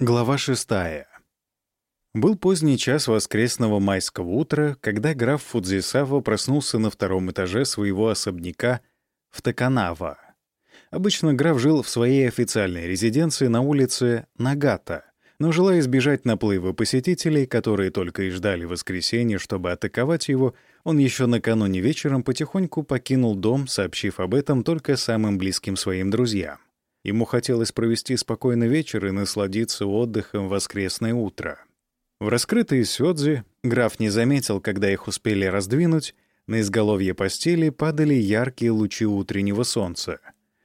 Глава шестая. Был поздний час воскресного майского утра, когда граф Фудзисава проснулся на втором этаже своего особняка в Таканава. Обычно граф жил в своей официальной резиденции на улице Нагата, но желая избежать наплыва посетителей, которые только и ждали воскресенья, чтобы атаковать его, он еще накануне вечером потихоньку покинул дом, сообщив об этом только самым близким своим друзьям. Ему хотелось провести спокойный вечер и насладиться отдыхом в воскресное утро. В раскрытые сёдзи граф не заметил, когда их успели раздвинуть, на изголовье постели падали яркие лучи утреннего солнца.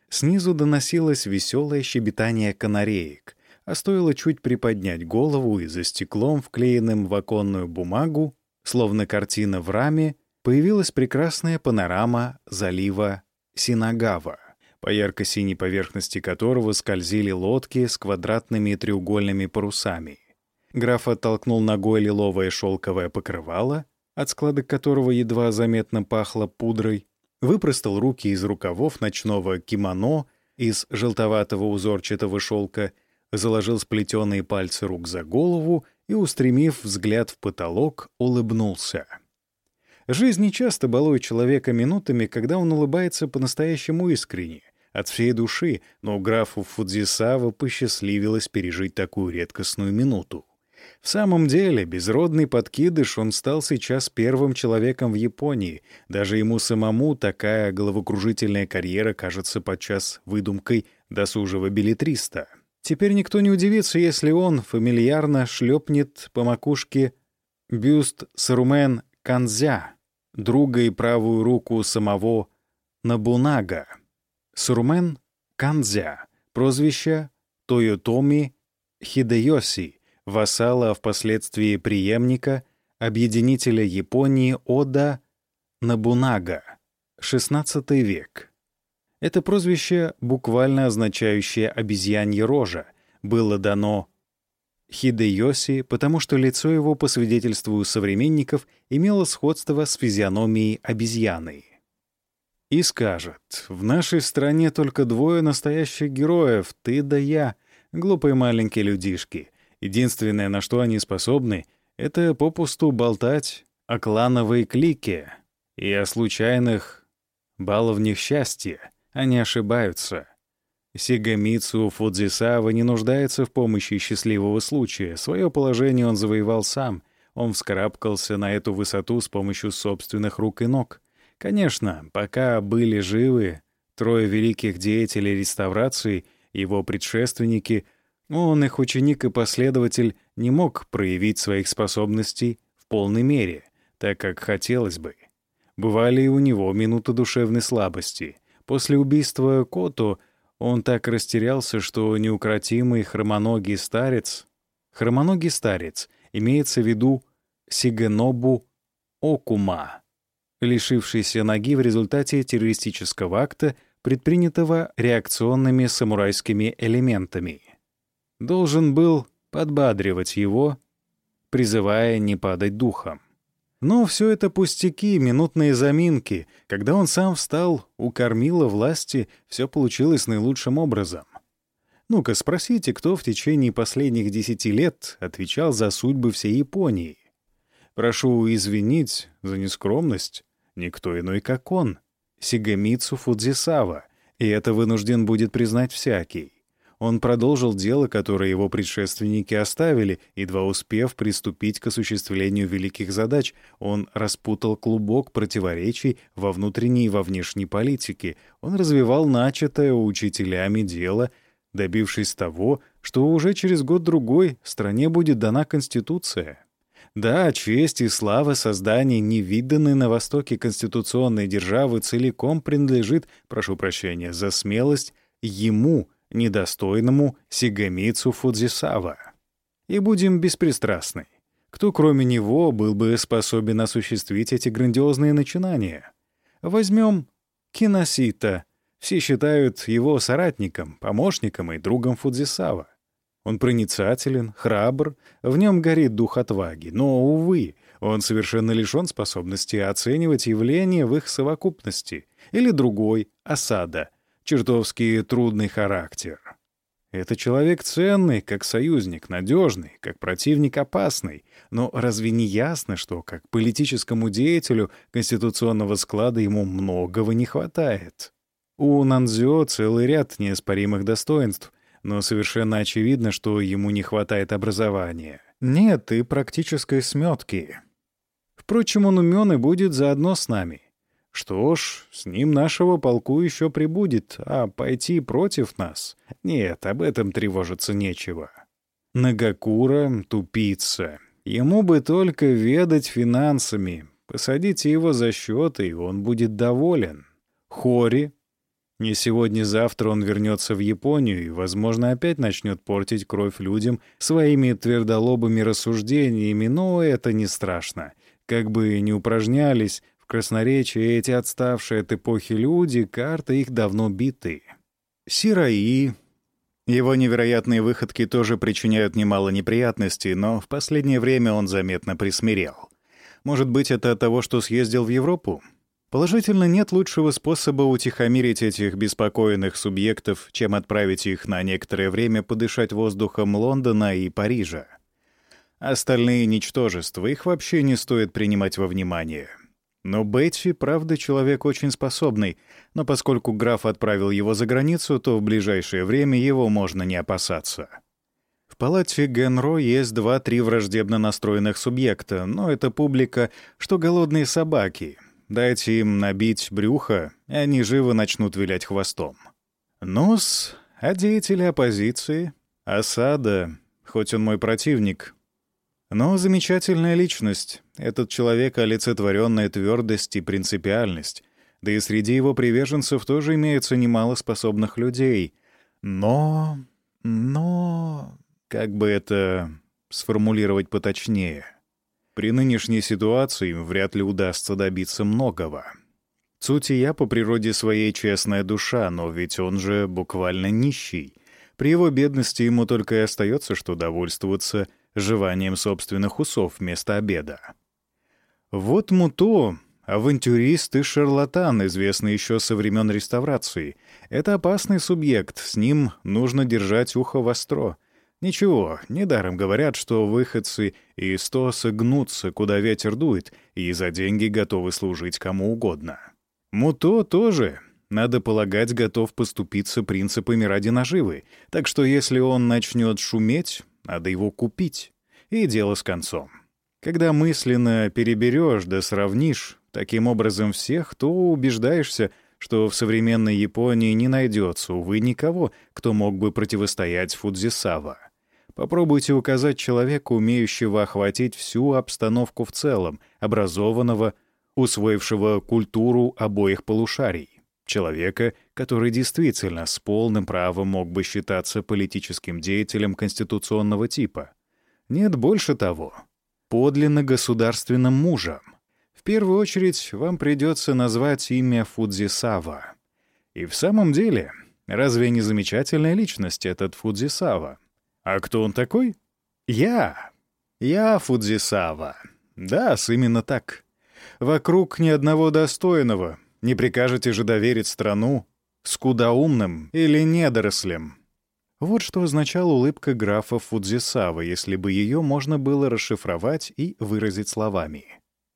Снизу доносилось веселое щебетание канареек, а стоило чуть приподнять голову и за стеклом, вклеенным в оконную бумагу, словно картина в раме, появилась прекрасная панорама залива Синагава по ярко-синей поверхности которого скользили лодки с квадратными и треугольными парусами. Граф оттолкнул ногой лиловое шелковое покрывало, от складок которого едва заметно пахло пудрой, выпростал руки из рукавов ночного кимоно из желтоватого узорчатого шелка, заложил сплетенные пальцы рук за голову и, устремив взгляд в потолок, улыбнулся. Жизнь нечасто балует человека минутами, когда он улыбается по-настоящему искренне, от всей души, но графу Фудзисава посчастливилось пережить такую редкостную минуту. В самом деле, безродный подкидыш, он стал сейчас первым человеком в Японии. Даже ему самому такая головокружительная карьера кажется подчас выдумкой досужего билетриста. Теперь никто не удивится, если он фамильярно шлепнет по макушке бюст Сарумен Канзя, друга и правую руку самого Набунага. Сурумен Канзя, прозвище Тойотоми Хидеоси, вассала, впоследствии преемника, объединителя Японии Ода Набунага, XVI век. Это прозвище, буквально означающее «обезьянья рожа», было дано Хидеоси, потому что лицо его, по свидетельству современников, имело сходство с физиономией обезьяны и скажет, «В нашей стране только двое настоящих героев, ты да я, глупые маленькие людишки. Единственное, на что они способны, это попусту болтать о клановой клике и о случайных баловнях счастья. Они ошибаются». Сигамицу Фудзисава не нуждается в помощи счастливого случая. Свое положение он завоевал сам. Он вскарабкался на эту высоту с помощью собственных рук и ног. Конечно, пока были живы трое великих деятелей реставрации, его предшественники, он, их ученик и последователь, не мог проявить своих способностей в полной мере, так как хотелось бы. Бывали и у него минуты душевной слабости. После убийства Кото он так растерялся, что неукротимый хромоногий старец... Хромоногий старец имеется в виду Сигенобу Окума, лишившийся ноги в результате террористического акта, предпринятого реакционными самурайскими элементами. Должен был подбадривать его, призывая не падать духом. Но все это пустяки, минутные заминки. Когда он сам встал у кормила власти, все получилось наилучшим образом. Ну-ка, спросите, кто в течение последних десяти лет отвечал за судьбы всей Японии. Прошу извинить за нескромность, Никто иной, как он, Сигамицу Фудзисава, и это вынужден будет признать всякий. Он продолжил дело, которое его предшественники оставили, едва успев приступить к осуществлению великих задач. Он распутал клубок противоречий во внутренней и во внешней политике. Он развивал начатое учителями дело, добившись того, что уже через год-другой стране будет дана Конституция. Да, честь и слава создания невиданной на Востоке конституционной державы целиком принадлежит, прошу прощения за смелость, ему, недостойному Сигамицу Фудзисава. И будем беспристрастны. Кто, кроме него, был бы способен осуществить эти грандиозные начинания? Возьмем Киносита. Все считают его соратником, помощником и другом Фудзисава. Он проницателен, храбр, в нем горит дух отваги, но, увы, он совершенно лишен способности оценивать явления в их совокупности. Или другой — осада, чертовски трудный характер. Это человек ценный, как союзник, надежный, как противник опасный. Но разве не ясно, что как политическому деятелю конституционного склада ему многого не хватает? У Нанзио целый ряд неоспоримых достоинств, но совершенно очевидно, что ему не хватает образования. Нет и практической сметки. Впрочем, он умен и будет заодно с нами. Что ж, с ним нашего полку еще прибудет, а пойти против нас? Нет, об этом тревожиться нечего. Нагакура — тупица. Ему бы только ведать финансами. Посадите его за счет, и он будет доволен. Хори. Не сегодня-завтра он вернется в Японию и, возможно, опять начнет портить кровь людям своими твердолобыми рассуждениями, но это не страшно. Как бы ни упражнялись, красноречии эти отставшие от эпохи люди, карты их давно биты. Сираи. Его невероятные выходки тоже причиняют немало неприятностей, но в последнее время он заметно присмирел. Может быть, это от того, что съездил в Европу? Положительно, нет лучшего способа утихомирить этих беспокойных субъектов, чем отправить их на некоторое время подышать воздухом Лондона и Парижа. Остальные ничтожества, их вообще не стоит принимать во внимание. Но Бетти, правда, человек очень способный, но поскольку граф отправил его за границу, то в ближайшее время его можно не опасаться. В палате Генро есть два-три враждебно настроенных субъекта, но это публика, что голодные собаки. Дайте им набить брюхо, и они живо начнут вилять хвостом. Нос, а деятели оппозиции? Осада, хоть он мой противник, но замечательная личность. Этот человек — олицетворенная твердость и принципиальность. Да и среди его приверженцев тоже имеется немало способных людей. Но... но... как бы это сформулировать поточнее? При нынешней ситуации им вряд ли удастся добиться многого. Цутия по природе своей честная душа, но ведь он же буквально нищий. При его бедности ему только и остается, что довольствоваться — жеванием собственных усов вместо обеда. Вот Муто, авантюрист и шарлатан, известный еще со времен реставрации. Это опасный субъект, с ним нужно держать ухо востро. Ничего, недаром говорят, что выходцы из Тоса гнутся, куда ветер дует, и за деньги готовы служить кому угодно. Муто тоже, надо полагать, готов поступиться принципами ради наживы, так что если он начнет шуметь, надо его купить. И дело с концом. Когда мысленно переберешь да сравнишь таким образом всех, то убеждаешься, что в современной Японии не найдется, увы, никого, кто мог бы противостоять Фудзисава. Попробуйте указать человеку, умеющего охватить всю обстановку в целом, образованного, усвоившего культуру обоих полушарий. Человека, который действительно с полным правом мог бы считаться политическим деятелем конституционного типа. Нет больше того. Подлинно государственным мужем. В первую очередь вам придется назвать имя Фудзисава. И в самом деле, разве не замечательная личность этот Фудзисава? А кто он такой? Я. Я Фудзисава. Да, именно так. Вокруг ни одного достойного. Не прикажете же доверить страну, скудоумным или недорослям. Вот что означала улыбка графа Фудзисава, если бы ее можно было расшифровать и выразить словами.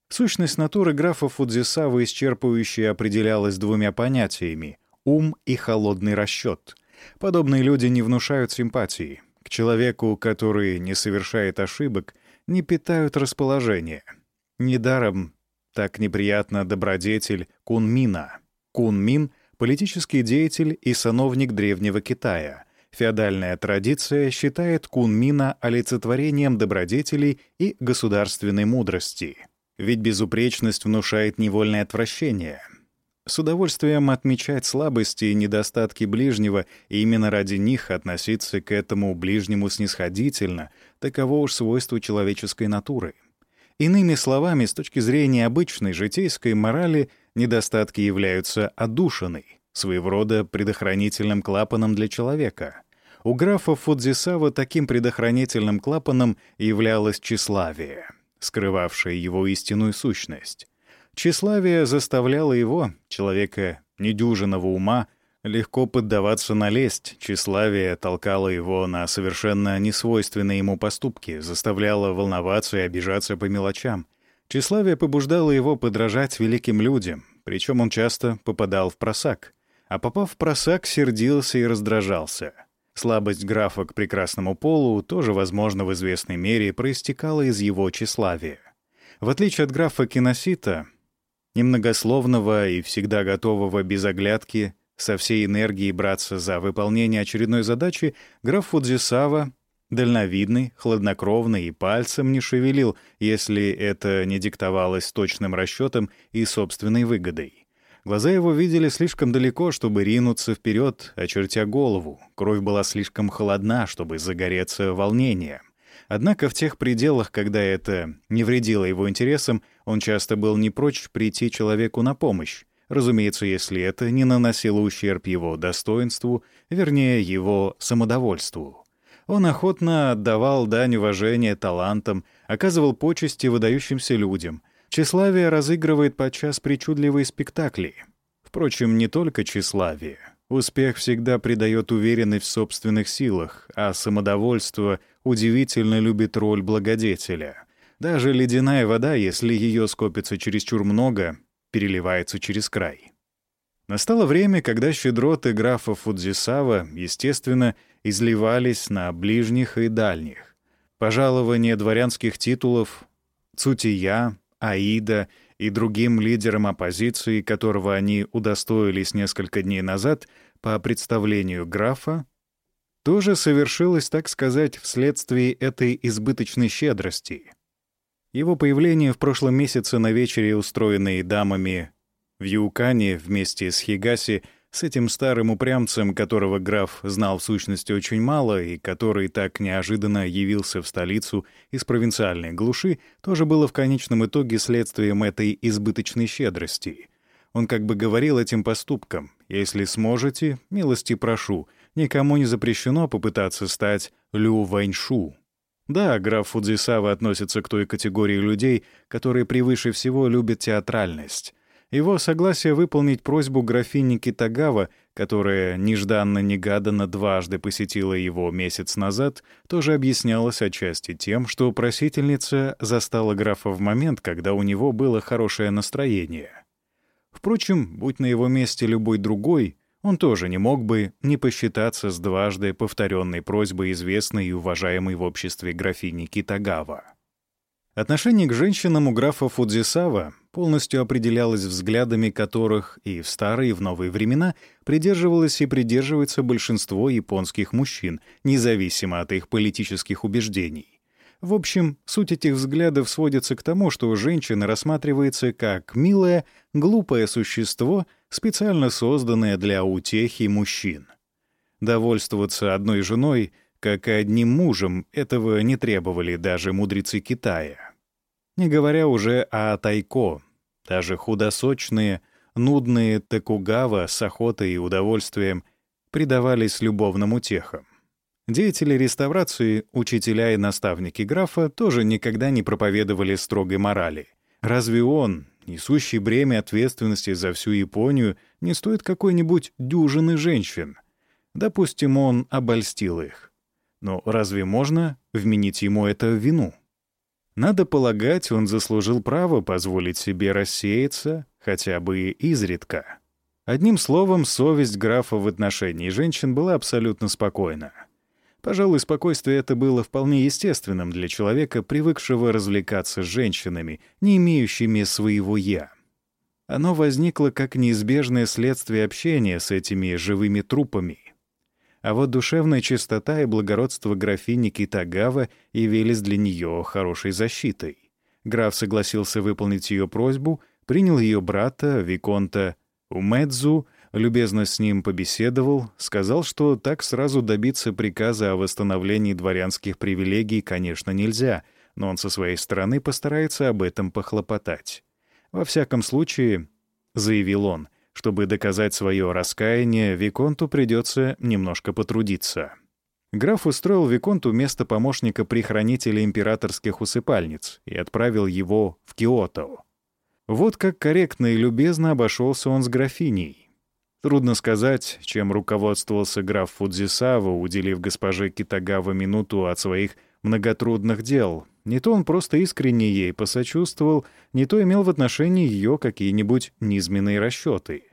Сущность натуры графа Фудзисава исчерпывающе определялась двумя понятиями — ум и холодный расчет. Подобные люди не внушают симпатии. К человеку, который не совершает ошибок, не питают расположения. Недаром так неприятно добродетель Кунмина. Кунмин — политический деятель и сановник Древнего Китая. Феодальная традиция считает Кунмина олицетворением добродетелей и государственной мудрости. Ведь безупречность внушает невольное отвращение. С удовольствием отмечать слабости и недостатки ближнего и именно ради них относиться к этому ближнему снисходительно — таково уж свойство человеческой натуры. Иными словами, с точки зрения обычной житейской морали — недостатки являются отдушиной, своего рода предохранительным клапаном для человека. У графа Фудзисава таким предохранительным клапаном являлось тщеславие, скрывавшее его истинную сущность. Тщеславие заставляло его, человека недюжинного ума, Легко поддаваться на лесть, тщеславие толкало его на совершенно несвойственные ему поступки, заставляло волноваться и обижаться по мелочам. Тщеславие побуждало его подражать великим людям, причем он часто попадал в просак. А попав в просак, сердился и раздражался. Слабость графа к прекрасному полу тоже, возможно, в известной мере проистекала из его тщеславия. В отличие от графа Киносита, немногословного и всегда готового без оглядки со всей энергией браться за выполнение очередной задачи, граф Фудзисава, дальновидный, хладнокровный и пальцем не шевелил, если это не диктовалось точным расчетом и собственной выгодой. Глаза его видели слишком далеко, чтобы ринуться вперед, очертя голову. Кровь была слишком холодна, чтобы загореться волнением. Однако в тех пределах, когда это не вредило его интересам, он часто был не прочь прийти человеку на помощь. Разумеется, если это не наносило ущерб его достоинству, вернее, его самодовольству. Он охотно отдавал дань уважения талантам, оказывал почести выдающимся людям. Тщеславие разыгрывает подчас причудливые спектакли. Впрочем, не только тщеславие. Успех всегда придает уверенность в собственных силах, а самодовольство удивительно любит роль благодетеля. Даже ледяная вода, если ее скопится чересчур много, переливается через край. Настало время, когда щедроты графа Фудзисава, естественно, изливались на ближних и дальних. Пожалование дворянских титулов Цутия, Аида и другим лидерам оппозиции, которого они удостоились несколько дней назад по представлению графа, тоже совершилось, так сказать, вследствие этой избыточной щедрости — его появление в прошлом месяце на вечере, устроенной дамами в Юкане вместе с Хигаси, с этим старым упрямцем, которого граф знал в сущности очень мало и который так неожиданно явился в столицу из провинциальной глуши, тоже было в конечном итоге следствием этой избыточной щедрости. Он как бы говорил этим поступкам «Если сможете, милости прошу, никому не запрещено попытаться стать Лю Ваньшу». Да, граф Фудзисава относится к той категории людей, которые превыше всего любят театральность. Его согласие выполнить просьбу графини Китагава, которая нежданно-негаданно дважды посетила его месяц назад, тоже объяснялось отчасти тем, что просительница застала графа в момент, когда у него было хорошее настроение. Впрочем, будь на его месте любой другой, он тоже не мог бы не посчитаться с дважды повторенной просьбой известной и уважаемой в обществе графини Китагава. Отношение к женщинам у графа Фудзисава полностью определялось взглядами которых и в старые, и в новые времена придерживалось и придерживается большинство японских мужчин, независимо от их политических убеждений. В общем, суть этих взглядов сводится к тому, что женщина рассматривается как милое, глупое существо — специально созданная для утехи мужчин. Довольствоваться одной женой, как и одним мужем, этого не требовали даже мудрецы Китая. Не говоря уже о тайко, даже худосочные, нудные текугава с охотой и удовольствием предавались любовным утехам. Деятели реставрации, учителя и наставники графа тоже никогда не проповедовали строгой морали. Разве он, несущий бремя ответственности за всю Японию, не стоит какой-нибудь дюжины женщин. Допустим, он обольстил их. Но разве можно вменить ему это в вину? Надо полагать, он заслужил право позволить себе рассеяться хотя бы изредка. Одним словом, совесть графа в отношении женщин была абсолютно спокойна. Пожалуй, спокойствие это было вполне естественным для человека, привыкшего развлекаться с женщинами, не имеющими своего «я». Оно возникло как неизбежное следствие общения с этими живыми трупами. А вот душевная чистота и благородство графини Китагава явились для нее хорошей защитой. Граф согласился выполнить ее просьбу, принял ее брата, Виконта Умедзу, любезно с ним побеседовал, сказал, что так сразу добиться приказа о восстановлении дворянских привилегий, конечно, нельзя, но он со своей стороны постарается об этом похлопотать. Во всяком случае, заявил он, чтобы доказать свое раскаяние, Виконту придется немножко потрудиться. Граф устроил Виконту место помощника при хранителе императорских усыпальниц и отправил его в Киото. Вот как корректно и любезно обошелся он с графиней. Трудно сказать, чем руководствовался граф Фудзисава, уделив госпоже Китагава минуту от своих многотрудных дел. Не то он просто искренне ей посочувствовал, не то имел в отношении ее какие-нибудь низменные расчеты.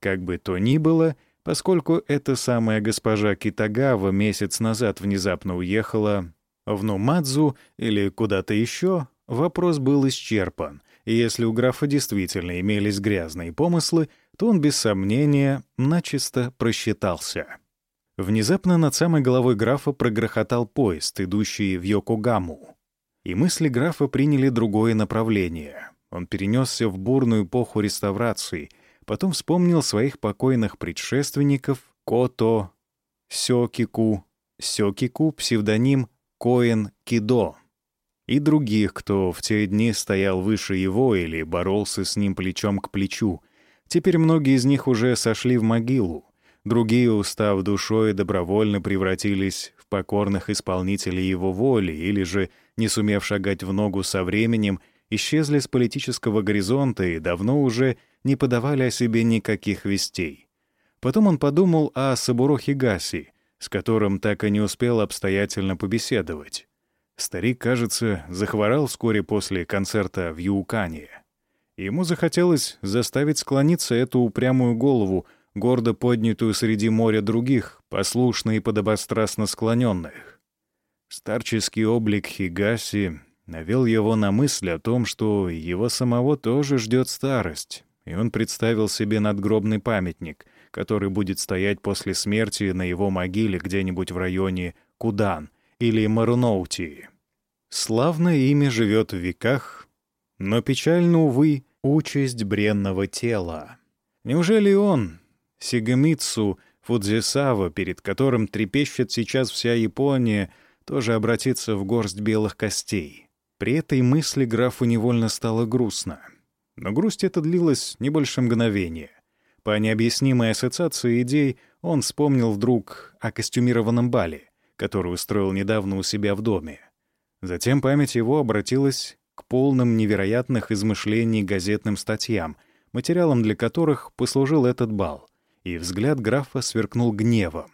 Как бы то ни было, поскольку эта самая госпожа Китагава месяц назад внезапно уехала в Нумадзу или куда-то еще, вопрос был исчерпан, и если у графа действительно имелись грязные помыслы, то он без сомнения начисто просчитался. Внезапно над самой головой графа прогрохотал поезд, идущий в Йокогаму. И мысли графа приняли другое направление. Он перенесся в бурную эпоху реставрации, потом вспомнил своих покойных предшественников Кото, Сёкику, Сёкику, псевдоним Коэн Кидо, и других, кто в те дни стоял выше его или боролся с ним плечом к плечу, Теперь многие из них уже сошли в могилу, другие, устав душой, добровольно превратились в покорных исполнителей его воли или же, не сумев шагать в ногу со временем, исчезли с политического горизонта и давно уже не подавали о себе никаких вестей. Потом он подумал о Сабуро Хигаси, с которым так и не успел обстоятельно побеседовать. Старик, кажется, захворал вскоре после концерта в Юукане. Ему захотелось заставить склониться эту упрямую голову, гордо поднятую среди моря других, послушно и подобострастно склоненных. Старческий облик Хигаси навел его на мысль о том, что его самого тоже ждет старость, и он представил себе надгробный памятник, который будет стоять после смерти на его могиле где-нибудь в районе Кудан или Маруноутии. Славное имя живет в веках, но печально, увы, участь бренного тела. Неужели он, Сигамицу Фудзисава, перед которым трепещет сейчас вся Япония, тоже обратится в горсть белых костей? При этой мысли графу невольно стало грустно. Но грусть эта длилась не больше мгновения. По необъяснимой ассоциации идей он вспомнил вдруг о костюмированном бале, который устроил недавно у себя в доме. Затем память его обратилась полным невероятных измышлений газетным статьям, материалом для которых послужил этот бал, и взгляд графа сверкнул гневом.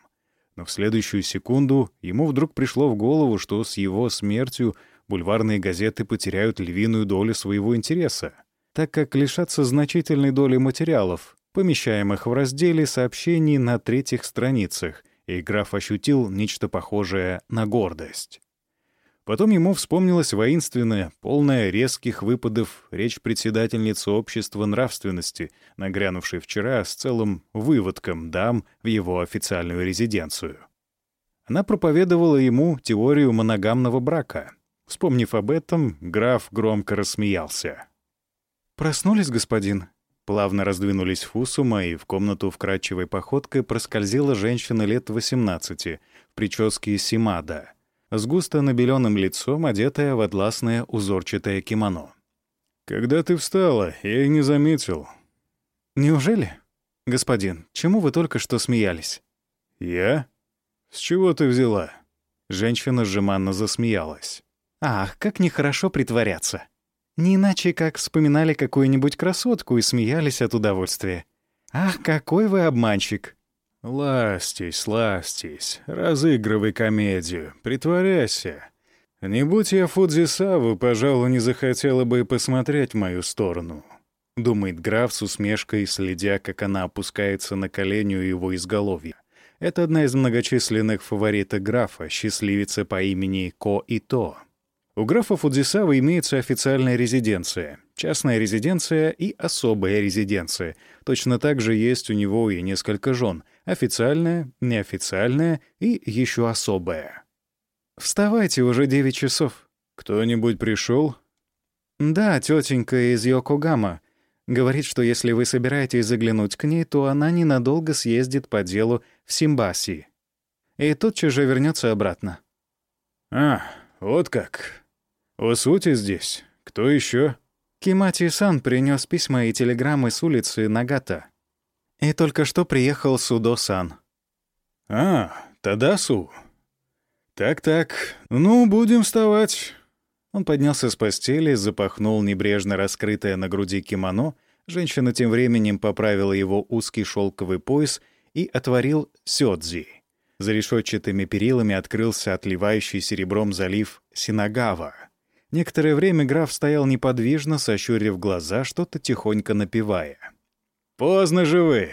Но в следующую секунду ему вдруг пришло в голову, что с его смертью бульварные газеты потеряют львиную долю своего интереса, так как лишатся значительной доли материалов, помещаемых в разделе сообщений на третьих страницах, и граф ощутил нечто похожее на гордость. Потом ему вспомнилась воинственная, полная резких выпадов речь председательницы общества нравственности, нагрянувшей вчера с целым выводком дам в его официальную резиденцию. Она проповедовала ему теорию моногамного брака. Вспомнив об этом, граф громко рассмеялся. «Проснулись, господин?» Плавно раздвинулись фусума, и в комнату вкрадчивой походкой проскользила женщина лет 18 в прическе Симада — с густо набеленным лицом, одетая в атласное узорчатое кимоно. «Когда ты встала, я и не заметил». «Неужели? Господин, чему вы только что смеялись?» «Я? С чего ты взяла?» Женщина жеманно засмеялась. «Ах, как нехорошо притворяться. Не иначе, как вспоминали какую-нибудь красотку и смеялись от удовольствия. Ах, какой вы обманщик!» «Ластись, ластись, разыгрывай комедию, притворяйся. Не будь я Фудзисаву, пожалуй, не захотела бы и посмотреть в мою сторону», — думает граф с усмешкой, следя, как она опускается на колени у его изголовья. Это одна из многочисленных фавориток графа, счастливица по имени Ко Ито. У графа Фудзисава имеется официальная резиденция, частная резиденция и особая резиденция. Точно так же есть у него и несколько жен — официальная, неофициальная и еще особая. «Вставайте, уже девять часов». «Кто-нибудь пришел?» «Да, тетенька из Йокогама. Говорит, что если вы собираетесь заглянуть к ней, то она ненадолго съездит по делу в Симбаси. И тотчас же вернется обратно». «А, вот как. Усути здесь. Кто еще? Кимати-сан принес письма и телеграммы с улицы Нагата. И только что приехал Судо-сан. «А, Тадасу. Так-так, ну, будем вставать». Он поднялся с постели, запахнул небрежно раскрытое на груди кимоно, Женщина тем временем поправила его узкий шелковый пояс и отворил сёдзи. За решетчатыми перилами открылся отливающий серебром залив Синагава. Некоторое время граф стоял неподвижно, сощурив глаза, что-то тихонько напевая. «Поздно же вы!»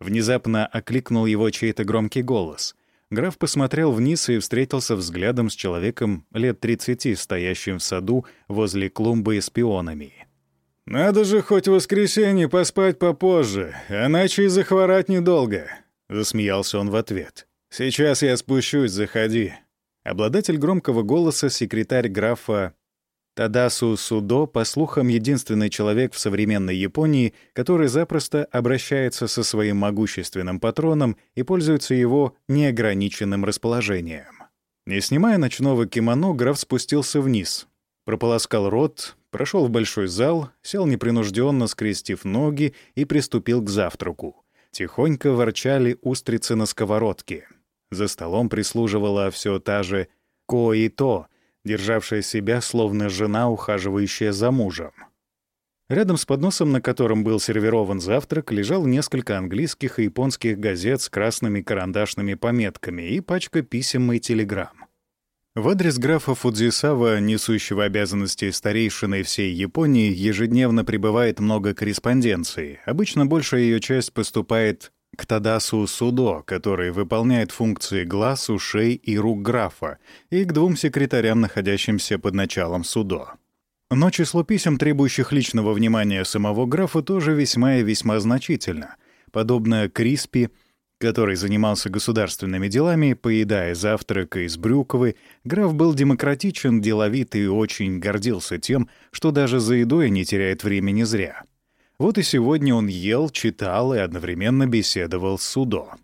Внезапно окликнул его чей-то громкий голос. Граф посмотрел вниз и встретился взглядом с человеком лет тридцати, стоящим в саду возле клумбы с пионами. «Надо же хоть в воскресенье поспать попозже, иначе и захворать недолго», — засмеялся он в ответ. «Сейчас я спущусь, заходи». Обладатель громкого голоса, секретарь графа Тадасу Судо, по слухам, единственный человек в современной Японии, который запросто обращается со своим могущественным патроном и пользуется его неограниченным расположением. Не снимая ночного кимоно, граф спустился вниз, прополоскал рот, прошел в большой зал, сел непринужденно, скрестив ноги и приступил к завтраку. Тихонько ворчали устрицы на сковородке. За столом прислуживала все та же Които, державшая себя словно жена, ухаживающая за мужем. Рядом с подносом, на котором был сервирован завтрак, лежал несколько английских и японских газет с красными карандашными пометками и пачка писем и телеграмм. В адрес графа Фудзисава, несущего обязанности старейшины всей Японии, ежедневно прибывает много корреспонденции. Обычно большая ее часть поступает к Тадасу Судо, который выполняет функции глаз, ушей и рук графа, и к двум секретарям, находящимся под началом Судо. Но число писем, требующих личного внимания самого графа, тоже весьма и весьма значительно. Подобно Криспи, который занимался государственными делами, поедая завтрак из Брюковы, граф был демократичен, деловит и очень гордился тем, что даже за едой не теряет времени зря. Вот и сегодня он ел, читал и одновременно беседовал с Судо.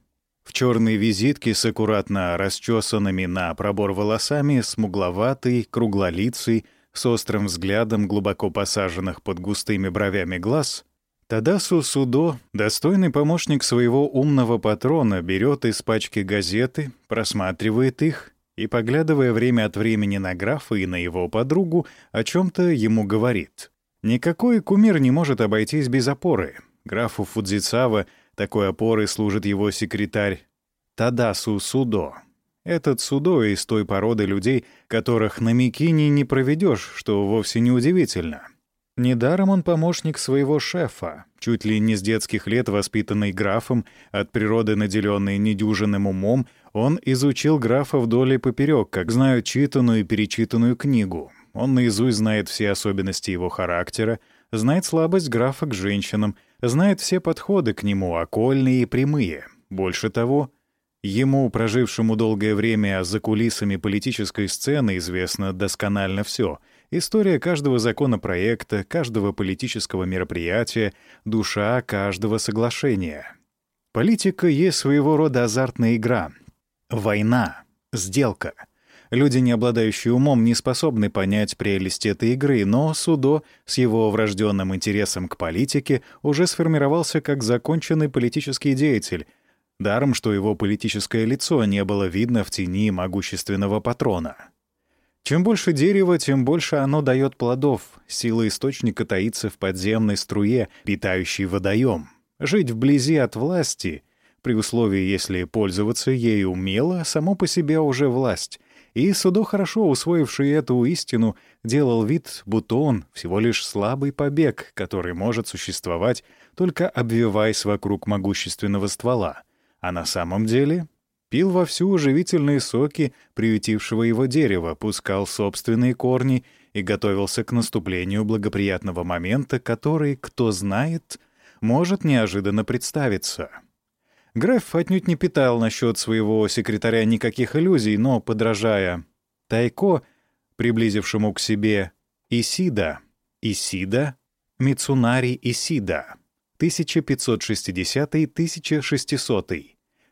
В черной визитке с аккуратно расчесанными на пробор волосами, смугловатый, круглолицый, с острым взглядом глубоко посаженных под густыми бровями глаз, Тадасу Судо, достойный помощник своего умного патрона, берет из пачки газеты, просматривает их и, поглядывая время от времени на графа и на его подругу, о чем-то ему говорит. Никакой кумир не может обойтись без опоры. Графу Фудзицава такой опорой служит его секретарь Тадасу Судо. Этот Судо из той породы людей, которых на Микине не проведешь, что вовсе не удивительно. Недаром он помощник своего шефа, чуть ли не с детских лет воспитанный графом, от природы наделенный недюжинным умом, он изучил графа вдоль и поперек, как знают читанную и перечитанную книгу. Он наизусть знает все особенности его характера, знает слабость графа к женщинам, знает все подходы к нему, окольные и прямые. Больше того, ему, прожившему долгое время за кулисами политической сцены, известно досконально все. История каждого законопроекта, каждого политического мероприятия, душа каждого соглашения. Политика есть своего рода азартная игра. Война, сделка — Люди, не обладающие умом, не способны понять прелесть этой игры, но Судо с его врожденным интересом к политике уже сформировался как законченный политический деятель, даром, что его политическое лицо не было видно в тени могущественного патрона. Чем больше дерева, тем больше оно дает плодов. Сила источника таится в подземной струе, питающей водоем. Жить вблизи от власти, при условии, если пользоваться ею умело, само по себе уже власть, и Судо, хорошо усвоивший эту истину, делал вид, будто он всего лишь слабый побег, который может существовать, только обвиваясь вокруг могущественного ствола. А на самом деле пил вовсю живительные соки приютившего его дерева, пускал собственные корни и готовился к наступлению благоприятного момента, который, кто знает, может неожиданно представиться. Греф отнюдь не питал насчет своего секретаря никаких иллюзий, но, подражая Тайко, приблизившему к себе Исида, Исида, Мицунари Исида, 1560-1600,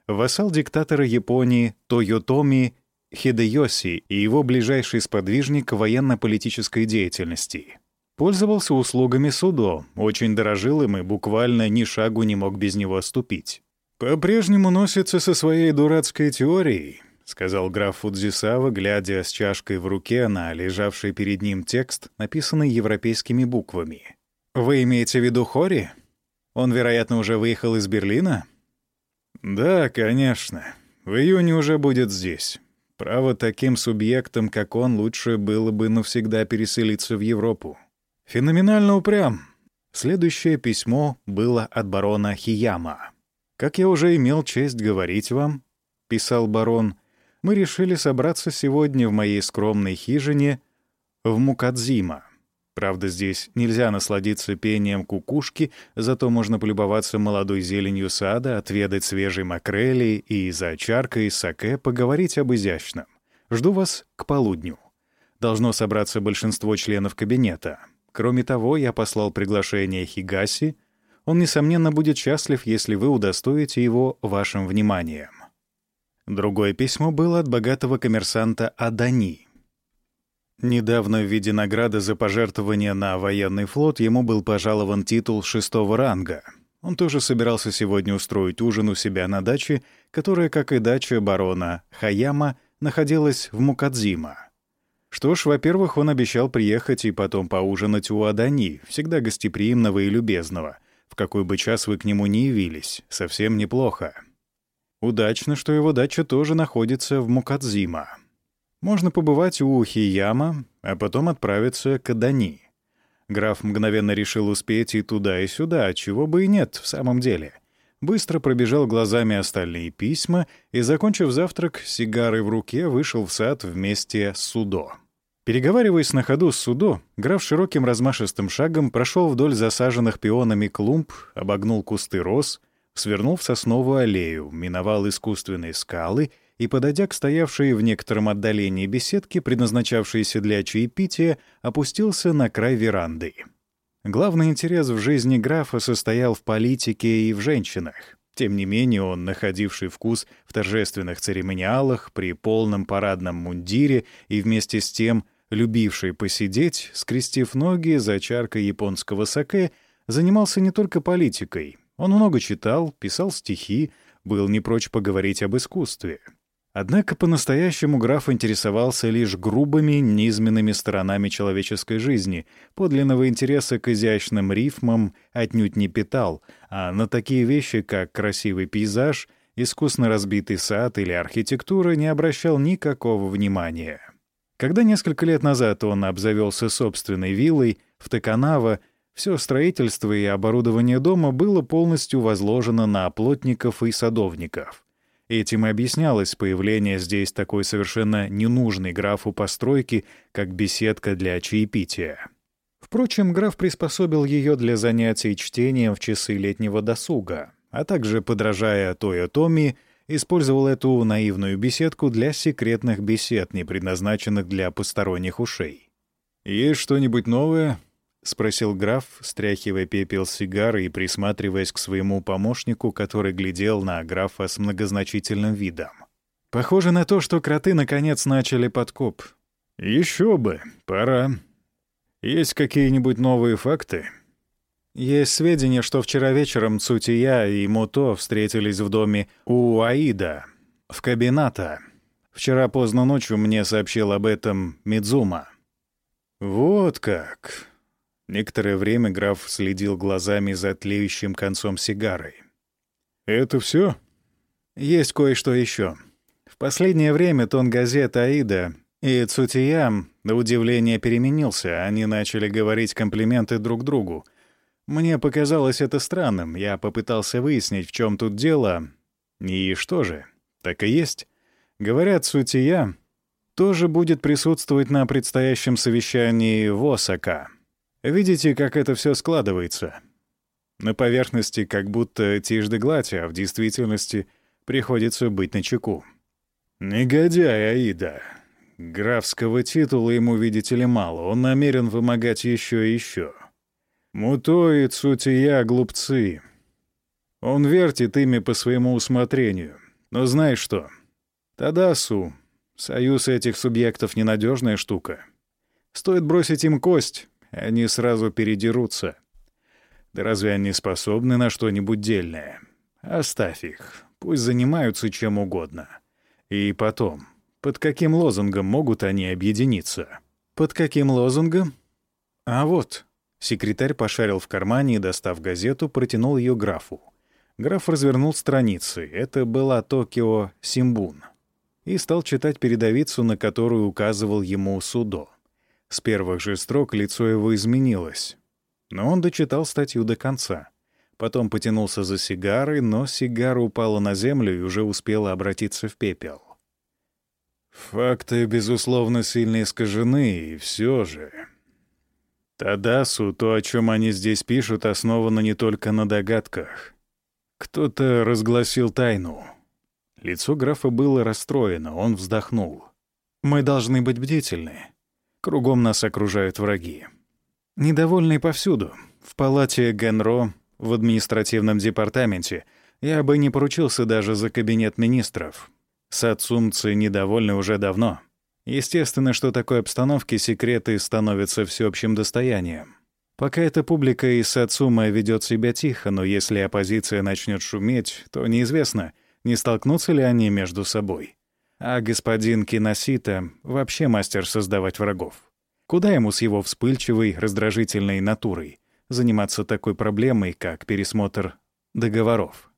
вассал диктатора Японии Тойотоми Хидеоси и его ближайший сподвижник военно-политической деятельности. Пользовался услугами Судо, очень дорожил им и буквально ни шагу не мог без него ступить. «По-прежнему носится со своей дурацкой теорией», — сказал граф Фудзисава, глядя с чашкой в руке на лежавший перед ним текст, написанный европейскими буквами. Вы имеете в виду Хори? Он, вероятно, уже выехал из Берлина? Да, конечно. В июне уже будет здесь. Право, таким субъектам, как он, лучше было бы навсегда переселиться в Европу. Феноменально упрям. Следующее письмо было от барона Хияма. «Как я уже имел честь говорить вам», — писал барон, — «мы решили собраться сегодня в моей скромной хижине в Мукадзима. Правда, здесь нельзя насладиться пением кукушки, зато можно полюбоваться молодой зеленью сада, отведать свежей макрели и за чаркой саке поговорить об изящном. Жду вас к полудню. Должно собраться большинство членов кабинета. Кроме того, я послал приглашение Хигаси. Он, несомненно, будет счастлив, если вы удостоите его вашим вниманием. Другое письмо было от богатого коммерсанта Адани — Недавно в виде награды за пожертвование на военный флот ему был пожалован титул шестого ранга. Он тоже собирался сегодня устроить ужин у себя на даче, которая, как и дача барона Хаяма, находилась в Мукадзима. Что ж, во-первых, он обещал приехать и потом поужинать у Адани, всегда гостеприимного и любезного, в какой бы час вы к нему не явились, совсем неплохо. Удачно, что его дача тоже находится в Мукадзима. Можно побывать у Хияма, а потом отправиться к Адани. Граф мгновенно решил успеть и туда, и сюда, чего бы и нет в самом деле. Быстро пробежал глазами остальные письма и, закончив завтрак, сигарой в руке вышел в сад вместе с Судо. Переговариваясь на ходу с Судо, граф широким размашистым шагом прошел вдоль засаженных пионами клумб, обогнул кусты роз, свернул в сосновую аллею, миновал искусственные скалы — и, подойдя к стоявшей в некотором отдалении беседке, предназначавшейся для чаепития, опустился на край веранды. Главный интерес в жизни графа состоял в политике и в женщинах. Тем не менее, он, находивший вкус в торжественных церемониалах, при полном парадном мундире и вместе с тем любивший посидеть, скрестив ноги за чаркой японского саке, занимался не только политикой. Он много читал, писал стихи, был не прочь поговорить об искусстве. Однако по-настоящему граф интересовался лишь грубыми, низменными сторонами человеческой жизни, подлинного интереса к изящным рифмам отнюдь не питал, а на такие вещи, как красивый пейзаж, искусно разбитый сад или архитектура, не обращал никакого внимания. Когда несколько лет назад он обзавелся собственной виллой в Токанаво, все строительство и оборудование дома было полностью возложено на плотников и садовников. Этим и объяснялось появление здесь такой совершенно ненужной графу постройки, как беседка для чаепития. Впрочем, граф приспособил ее для занятий чтением в часы летнего досуга, а также, подражая Тойо Томми, использовал эту наивную беседку для секретных бесед, не предназначенных для посторонних ушей. «Есть что-нибудь новое?» — спросил граф, стряхивая пепел сигары и присматриваясь к своему помощнику, который глядел на графа с многозначительным видом. «Похоже на то, что кроты наконец начали подкоп». «Еще бы, пора. Есть какие-нибудь новые факты?» «Есть сведения, что вчера вечером Цутия и Муто встретились в доме у Аида, в кабината. Вчера поздно ночью мне сообщил об этом Мидзума». «Вот как!» Некоторое время граф следил глазами за тлеющим концом сигары. «Это все?» «Есть кое-что еще. В последнее время тон газет «Аида» и Цутиям, на удивление, переменился. Они начали говорить комплименты друг другу. Мне показалось это странным. Я попытался выяснить, в чем тут дело. И что же? Так и есть. Говорят, Цутия тоже будет присутствовать на предстоящем совещании в Осака. Видите, как это все складывается? На поверхности как будто тишь да гладь, а в действительности приходится быть начеку. Негодяй Аида. Графского титула ему, видите ли, мало. Он намерен вымогать еще и еще. Муто и Цутия — глупцы. Он вертит ими по своему усмотрению. Но знаешь что? Тадасу, союз этих субъектов — ненадежная штука. Стоит бросить им кость, они сразу передерутся. Да разве они способны на что-нибудь дельное? Оставь их. Пусть занимаются чем угодно. И потом, под каким лозунгом могут они объединиться? Под каким лозунгом? А вот, Секретарь пошарил в кармане и, достав газету, протянул ее графу. Граф развернул страницы. Это была Токио Симбун. И стал читать передовицу, на которую указывал ему Судо. С первых же строк лицо его изменилось. Но он дочитал статью до конца. Потом потянулся за сигарой, но сигара упала на землю и уже успела обратиться в пепел. Факты, безусловно, сильно искажены, и все же... Тадасу, то, о чем они здесь пишут, основано не только на догадках. Кто-то разгласил тайну. Лицо графа было расстроено, он вздохнул. «Мы должны быть бдительны. Кругом нас окружают враги. Недовольные повсюду. В палате Генро, в административном департаменте. Я бы не поручился даже за кабинет министров. Сацумцы недовольны уже давно. Естественно, что такой обстановке секреты становятся всеобщим достоянием. Пока эта публика из Сацума ведет себя тихо, но если оппозиция начнет шуметь, то неизвестно, не столкнутся ли они между собой. А господин Киносита вообще мастер создавать врагов. Куда ему с его вспыльчивой, раздражительной натурой заниматься такой проблемой, как пересмотр договоров?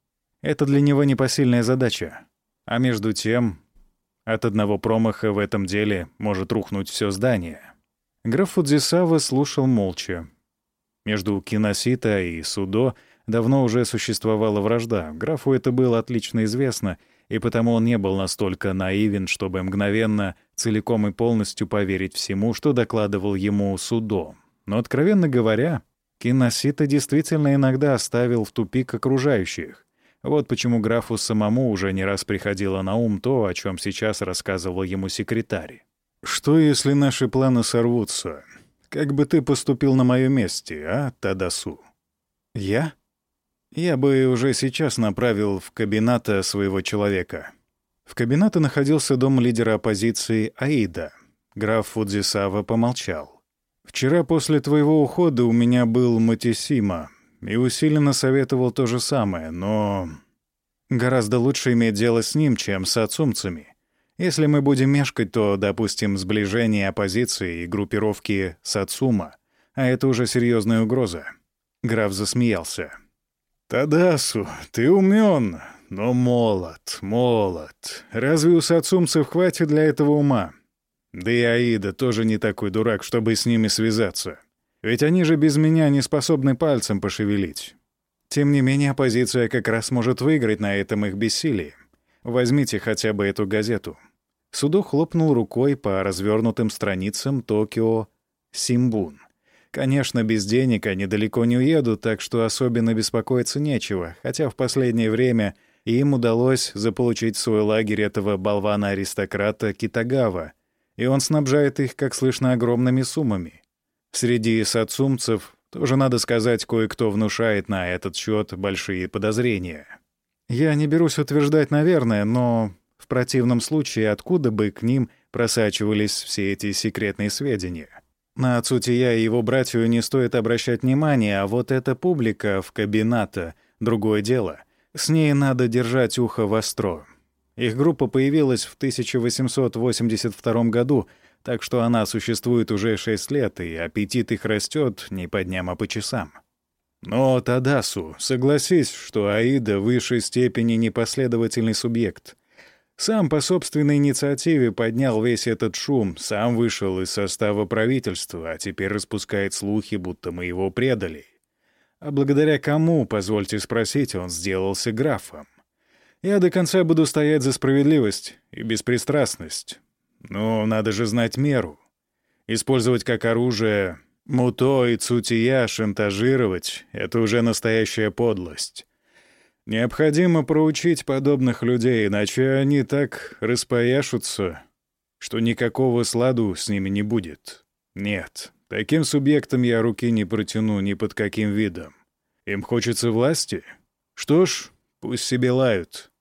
Это для него непосильная задача. А между тем, от одного промаха в этом деле может рухнуть все здание. Граф Фудзисава слушал молча. Между Киносита и Судо давно уже существовала вражда. Графу это было отлично известно, и потому он не был настолько наивен, чтобы мгновенно, целиком и полностью поверить всему, что докладывал ему Судо. Но, откровенно говоря, Киносита действительно иногда оставил в тупик окружающих. Вот почему графу самому уже не раз приходило на ум то, о чем сейчас рассказывал ему секретарь. «Что, если наши планы сорвутся? Как бы ты поступил на моем месте, а, Тадасу?» «Я?» «Я бы уже сейчас направил в кабината своего человека». В кабинете находился дом лидера оппозиции Аида. Граф Фудзисава помолчал. «Вчера после твоего ухода у меня был Матисима, и усиленно советовал то же самое, но... Гораздо лучше иметь дело с ним, чем с отцумцами. Если мы будем мешкать, то допустим сближение оппозиции и группировки Сацума, а это уже серьезная угроза. Граф засмеялся. «Тадасу, ты умен, но молод, молод. Разве у сацумцев хватит для этого ума? Да и Аида тоже не такой дурак, чтобы с ними связаться. Ведь они же без меня не способны пальцем пошевелить. Тем не менее, оппозиция как раз может выиграть на этом их бессилии. Возьмите хотя бы эту газету». Судо хлопнул рукой по развернутым страницам Токио Симбун. Конечно, без денег они далеко не уедут, так что особенно беспокоиться нечего, хотя в последнее время им удалось заполучить свой лагерь этого болвана-аристократа Китагава, и он снабжает их, как слышно, огромными суммами. Среди сацумцев тоже, надо сказать, кое-кто внушает на этот счет большие подозрения. Я не берусь утверждать, наверное, но в противном случае откуда бы к ним просачивались все эти секретные сведения? На Цутия и его братью не стоит обращать внимания, а вот эта публика в кабината — другое дело. С ней надо держать ухо востро. Их группа появилась в 1882 году — так что она существует уже шесть лет, и аппетит их растет не по дням, а по часам. Но, Тадасу, согласись, что Аида в высшей степени непоследовательный субъект. Сам по собственной инициативе поднял весь этот шум, сам вышел из состава правительства, а теперь распускает слухи, будто мы его предали. А благодаря кому, позвольте спросить, он сделался графом? Я до конца буду стоять за справедливость и беспристрастность, но надо же знать меру. Использовать как оружие муто и цутия, шантажировать — это уже настоящая подлость. Необходимо проучить подобных людей, иначе они так распояшутся, что никакого сладу с ними не будет. Нет, таким субъектам я руки не протяну ни под каким видом. Им хочется власти? Что ж, пусть себе лают.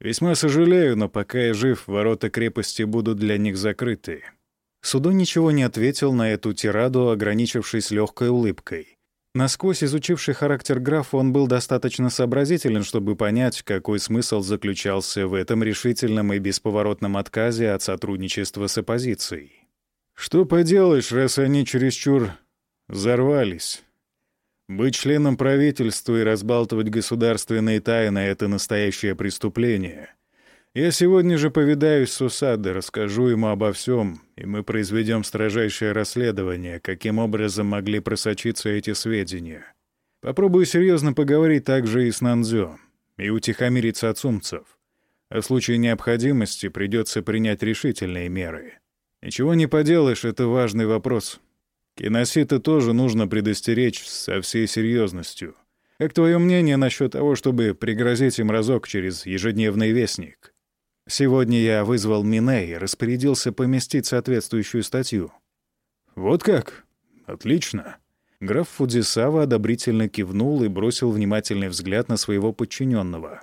Весьма сожалею, но пока я жив, ворота крепости будут для них закрыты». Судо ничего не ответил на эту тираду, ограничившись легкой улыбкой. Насквозь изучивший характер графа, он был достаточно сообразителен, чтобы понять, какой смысл заключался в этом решительном и бесповоротном отказе от сотрудничества с оппозицией. «Что поделаешь, раз они чересчур Взорвались. Быть членом правительства и разбалтывать государственные тайны — это настоящее преступление. Я сегодня же повидаюсь с Усадой, расскажу ему обо всем, и мы произведем строжайшее расследование, каким образом могли просочиться эти сведения. Попробую серьезно поговорить также и с Нанзё, и утихомирить сацумцев. А в случае необходимости придется принять решительные меры. Ничего не поделаешь, это важный вопрос. Киносита тоже нужно предостеречь со всей серьезностью. Как твое мнение насчет того, чтобы пригрозить им разок через ежедневный вестник? Сегодня я вызвал Мине и распорядился поместить соответствующую статью. Вот как? Отлично. Граф Фудзисава одобрительно кивнул и бросил внимательный взгляд на своего подчиненного.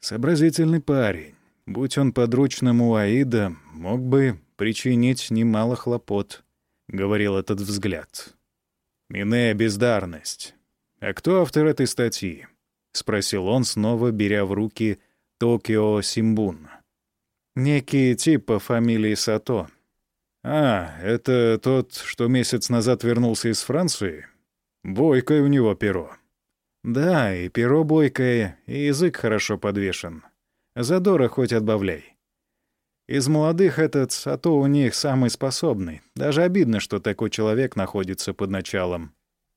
Сообразительный парень. Будь он подручным у Аида, мог бы причинить немало хлопот, — говорил этот взгляд. Мине — бездарность. А кто автор этой статьи? — спросил он, снова беря в руки Токио Симбун. Некий тип по фамилии Сато. А, это тот, что месяц назад вернулся из Франции? Бойкое у него перо. Да, и перо бойкое, и язык хорошо подвешен. Задора хоть отбавляй. Из молодых этот Сато у них самый способный. Даже обидно, что такой человек находится под началом.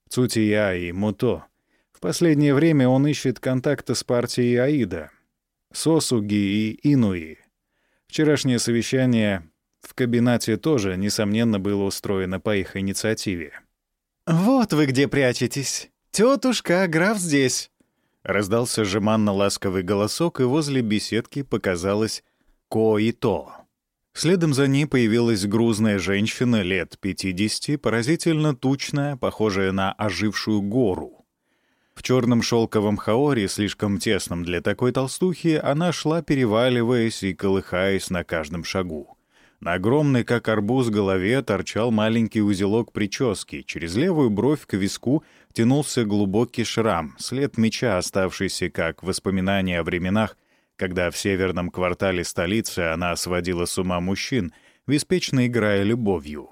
Цутия и Муто. В последнее время он ищет контакта с партией Аида, Сосуги и Инуи. Вчерашнее совещание в кабинете тоже, несомненно, было устроено по их инициативе. «Вот вы где прячетесь. Тетушка, граф здесь!» Раздался жеманно-ласковый голосок, и возле беседки показалось Ко-и-то. Следом за ней появилась грузная женщина лет 50, поразительно тучная, похожая на ожившую гору. В черном шелковом хаоре, слишком тесном для такой толстухи, она шла, переваливаясь и колыхаясь на каждом шагу. На огромной, как арбуз, голове торчал маленький узелок прически. Через левую бровь к виску тянулся глубокий шрам, след меча, оставшийся как воспоминание о временах, когда в северном квартале столицы она сводила с ума мужчин, беспечно играя любовью.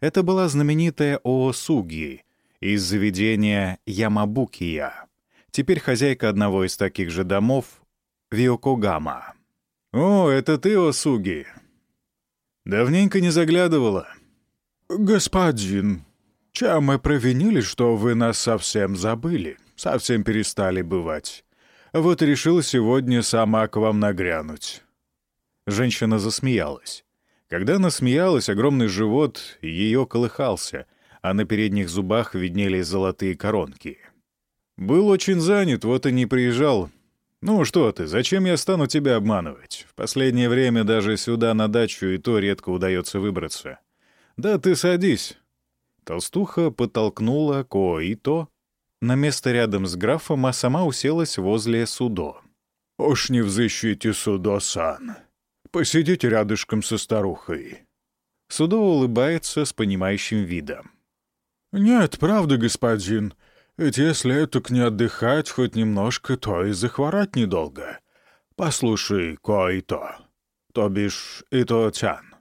Это была знаменитая Оосуги, из заведения Ямабукия. Теперь хозяйка одного из таких же домов — Виокогама. «О, это ты, Осуги!» «Давненько не заглядывала». «Господин, чем мы провинили, что вы нас совсем забыли, совсем перестали бывать? Вот решил сегодня сама к вам нагрянуть». Женщина засмеялась. Когда она смеялась, огромный живот ее колыхался — а на передних зубах виднелись золотые коронки. «Был очень занят, вот и не приезжал. Ну что ты, зачем я стану тебя обманывать? В последнее время даже сюда на дачу и то редко удается выбраться. Да ты садись». Толстуха подтолкнула Които на место рядом с графом, а сама уселась возле Судо. «Уж не взыщите, Судо-сан. Посидите рядышком со старухой». Судо улыбается с понимающим видом. «Нет, правда, господин. Ведь если этак не отдыхать хоть немножко, то и захворать недолго. Послушай, кое-то, то бишь и то тян.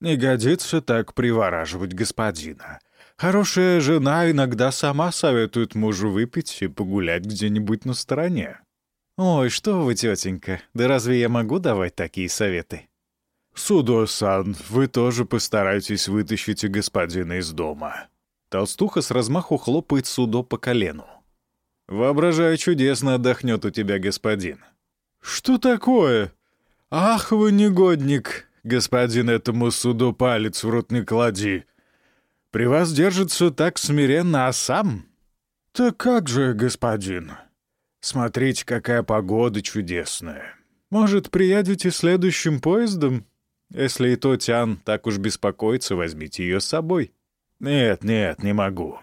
Не годится так привораживать господина. Хорошая жена иногда сама советует мужу выпить и погулять где-нибудь на стороне». «Ой, что вы, тетенька, да разве я могу давать такие советы?» «Судо-сан, вы тоже постарайтесь вытащить господина из дома», Толстуха с размаху хлопает судо по колену. «Воображаю, чудесно отдохнет у тебя господин». «Что такое? Ах вы негодник, господин этому суду палец в рот не клади. При вас держится так смиренно, а сам?» «Так как же, господин? Смотрите, какая погода чудесная. Может, приедете следующим поездом? Если и то Тян так уж беспокоится, возьмите ее с собой». «Нет, нет, не могу.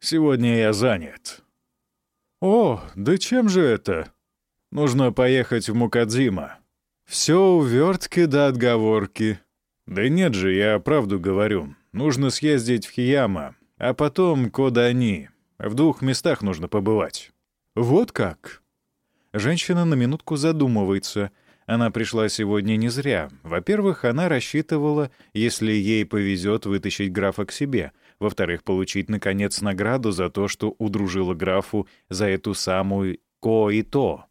Сегодня я занят». «О, да чем же это?» «Нужно поехать в Мукадзима». «Все увертки да отговорки». «Да нет же, я правду говорю. Нужно съездить в Хияма, а потом Кодани. В двух местах нужно побывать». «Вот как?» Женщина на минутку задумывается, Она пришла сегодня не зря. Во-первых, она рассчитывала, если ей повезет, вытащить графа к себе. Во-вторых, получить, наконец, награду за то, что удружила графу за эту самую «ко» и «то».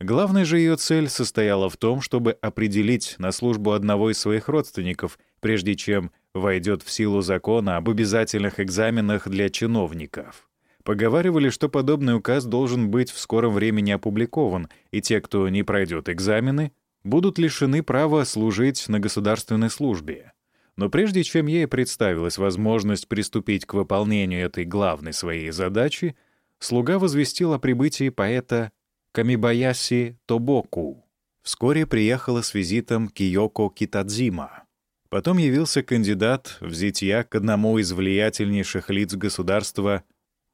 Главная же ее цель состояла в том, чтобы определить на службу одного из своих родственников, прежде чем войдет в силу закона об обязательных экзаменах для чиновников. Поговаривали, что подобный указ должен быть в скором времени опубликован, и те, кто не пройдет экзамены, будут лишены права служить на государственной службе. Но прежде чем ей представилась возможность приступить к выполнению этой главной своей задачи, слуга возвестил о прибытии поэта Камибаяси Тобоку. Вскоре приехала с визитом Киоко Китадзима. Потом явился кандидат в зятья к одному из влиятельнейших лиц государства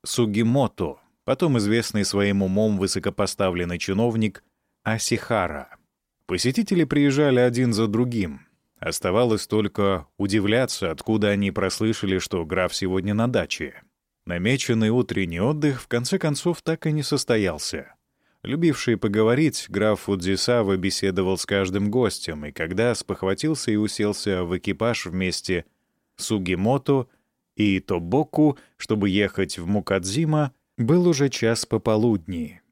Сугимото, потом известный своим умом высокопоставленный чиновник Асихара. Посетители приезжали один за другим. Оставалось только удивляться, откуда они прослышали, что граф сегодня на даче. Намеченный утренний отдых в конце концов так и не состоялся. Любивший поговорить, граф Фудзисава беседовал с каждым гостем, и когда спохватился и уселся в экипаж вместе с Сугимото, и Тобоку, чтобы ехать в Мукадзима, был уже час пополудни.